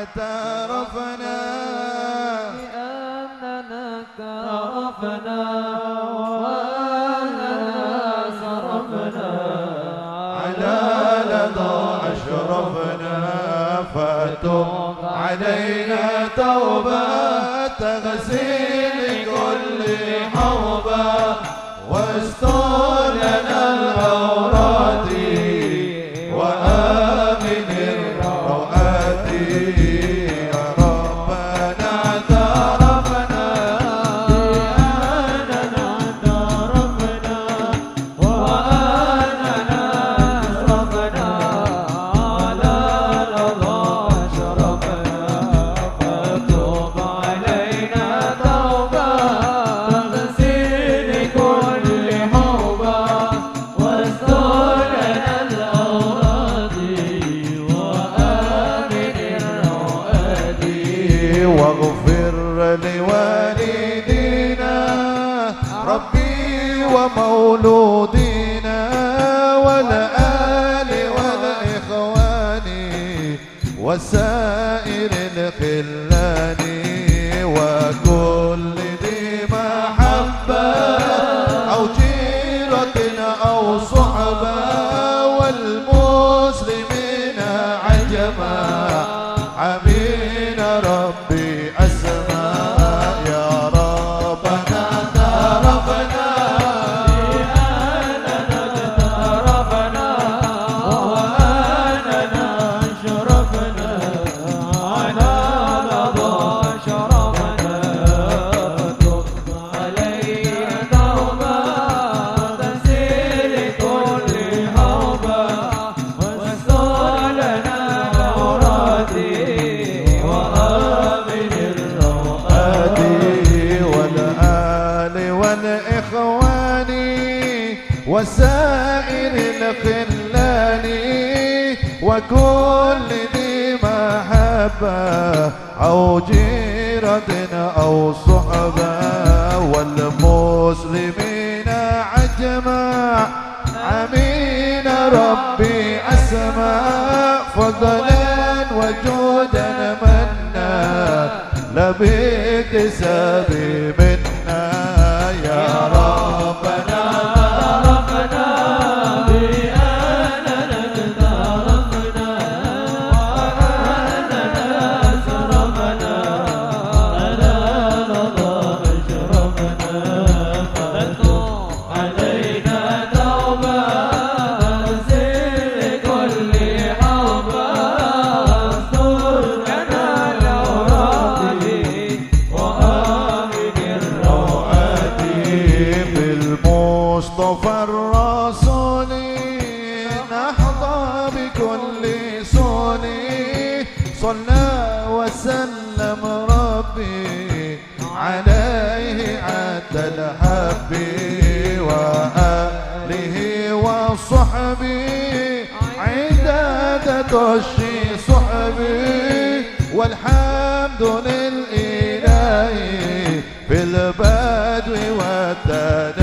اعترفنا. بأننا اعترفنا. وأننا صرفنا. على لظى أشرفنا. فتب علينا توبة. تغسيل كل حوبة. واستر واغفر لوالدينا ربي ومولودينا والآل والإخوان وسائر الخلان والإخوان وسائر الخلان وكل ذي محبة أو جيرة أو صحبة والمسلمين عجما عمين ربي أسماء فضلا وجودا منا. لباكتساب منا بالمصطفى الرسول نحظى بكل سون صلى وسلم ربي عليه عد الحب وآله وصحبه. عدادة الشي صحبي والحمد للإله في البدو والتناهي